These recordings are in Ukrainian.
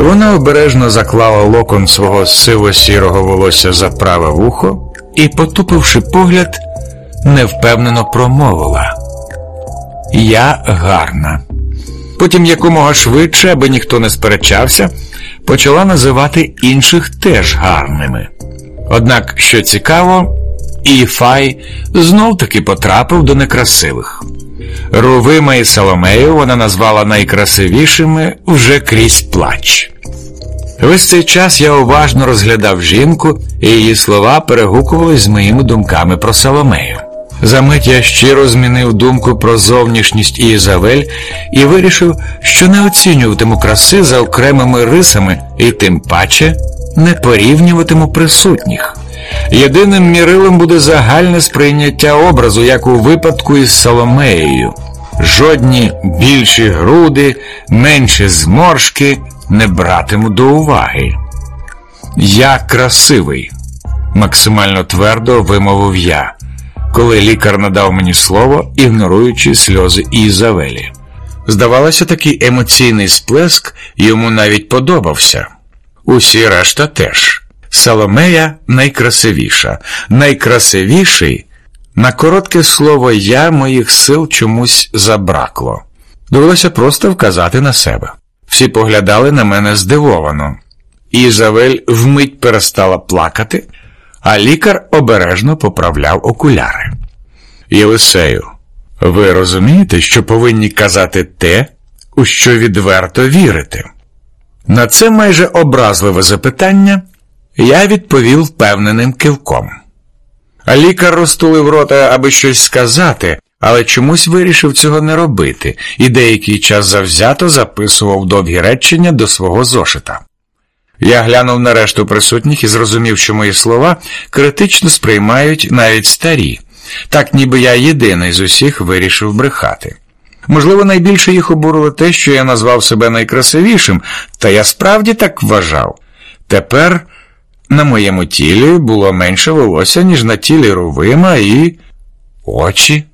Вона обережно заклала локон свого сиво-сірого волосся за праве вухо і, потупивши погляд, невпевнено промовила Я гарна. Потім якомога швидше, аби ніхто не сперечався, почала називати інших теж гарними. Однак, що цікаво, Іфай знов таки потрапив до некрасивих. Рувима і Соломею вона назвала найкрасивішими вже крізь плач. Весь цей час я уважно розглядав жінку, і її слова перегукувались з моїми думками про Соломею. Замить я щиро змінив думку про зовнішність Ізавель і вирішив, що не оцінюватиму краси за окремими рисами і тим паче не порівнюватиму присутніх. Єдиним мірилом буде загальне сприйняття образу, як у випадку із Соломеєю. Жодні більші груди, менші зморшки не братиму до уваги. Я красивий, максимально твердо вимовив я, коли лікар надав мені слово, ігноруючи сльози Ізавелі. Здавалося, такий емоційний сплеск йому навіть подобався. Усі решта теж. Соломея найкрасивіша, найкрасивіший. На коротке слово я моїх сил чомусь забракло. Довелося просто вказати на себе. Всі поглядали на мене здивовано. Ізавель вмить перестала плакати, а лікар обережно поправляв окуляри. Єлисею, ви розумієте, що повинні казати те, у що відверто вірите? На це майже образливе запитання я відповів впевненим кивком. Лікар розтулив рота, аби щось сказати, але чомусь вирішив цього не робити і деякий час завзято записував довгі речення до свого зошита. Я глянув на решту присутніх і зрозумів, що мої слова критично сприймають навіть старі, так ніби я єдиний з усіх вирішив брехати. Можливо, найбільше їх обурило те, що я назвав себе найкрасивішим, та я справді так вважав. Тепер на моєму тілі було менше волосся, ніж на тілі Рувима і очі.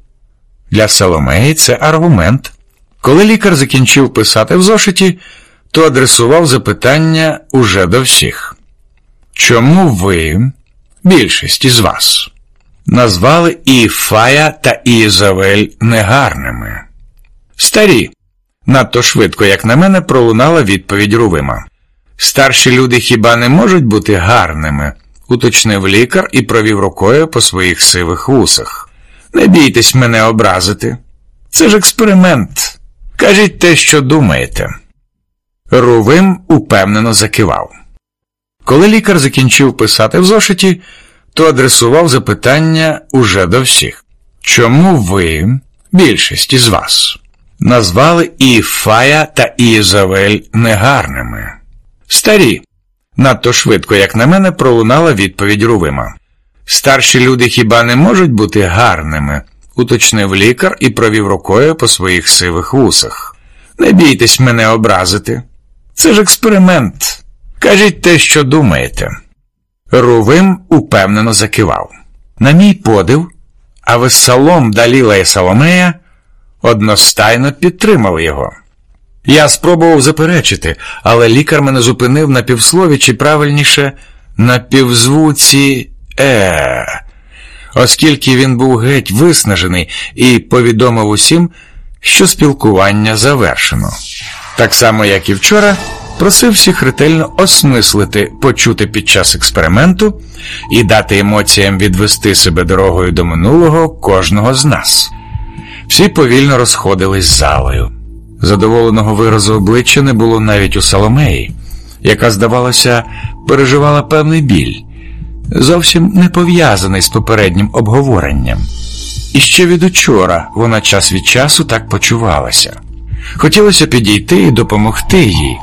Для Соломеї це аргумент. Коли лікар закінчив писати в зошиті, то адресував запитання уже до всіх. Чому ви, більшість із вас, назвали Іфая та Ізавель негарними? Старі, надто швидко, як на мене, пролунала відповідь Рувима. Старші люди хіба не можуть бути гарними, уточнив лікар і провів рукою по своїх сивих вусах. Не бійтесь мене образити. Це ж експеримент. Кажіть те, що думаєте. Рувим упевнено закивав. Коли лікар закінчив писати в зошиті, то адресував запитання уже до всіх. Чому ви, більшість із вас, назвали Іфая та Ізавель негарними? Старі. Надто швидко, як на мене, пролунала відповідь Рувима. Старші люди хіба не можуть бути гарними, уточнив лікар і провів рукою по своїх сивих вусах. Не бійтесь мене образити. Це ж експеримент. Кажіть те, що думаєте. Рувим упевнено закивав. На мій подив, а Вессалом Даліла і Соломея одностайно підтримали його. Я спробував заперечити, але лікар мене зупинив на півслові, чи правильніше на півзвуці е, оскільки він був геть виснажений і повідомив усім, що спілкування завершено. Так само, як і вчора, просив всіх ретельно осмислити, почути під час експерименту і дати емоціям відвести себе дорогою до минулого кожного з нас. Всі повільно розходились залою. Задоволеного виразу обличчя не було навіть у Соломеї, яка, здавалося, переживала певний біль, зовсім не пов'язаний з попереднім обговоренням. І ще від учора вона час від часу так почувалася. Хотілося підійти і допомогти їй,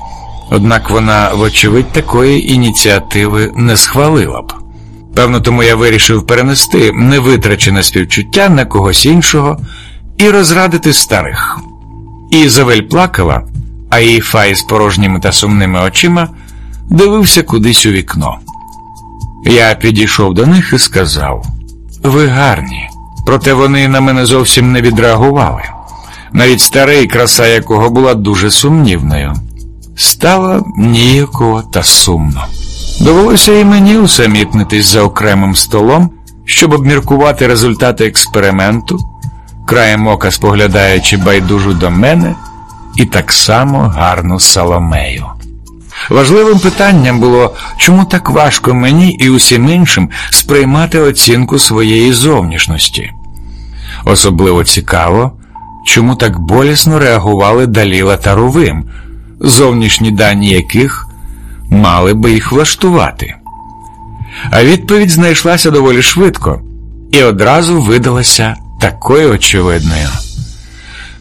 однак вона, вочевидь, такої ініціативи не схвалила б. Певно, тому я вирішив перенести невитрачене співчуття на когось іншого і розрадити старих. Ізавель плакала, а її фай з порожніми та сумними очима дивився кудись у вікно. Я підійшов до них і сказав: Ви гарні, проте вони на мене зовсім не відреагували. Навіть старий, краса якого була дуже сумнівною. Стало ніяково та сумно. Довелося і мені усамітнитись за окремим столом, щоб обміркувати результати експерименту, краєм ока споглядаючи байдужу до мене і так само гарну Соломею. Важливим питанням було, чому так важко мені і усім іншим сприймати оцінку своєї зовнішності. Особливо цікаво, чому так болісно реагували Даліла та Рувим, зовнішні дані яких мали би їх влаштувати. А відповідь знайшлася доволі швидко і одразу видалася такою очевидною.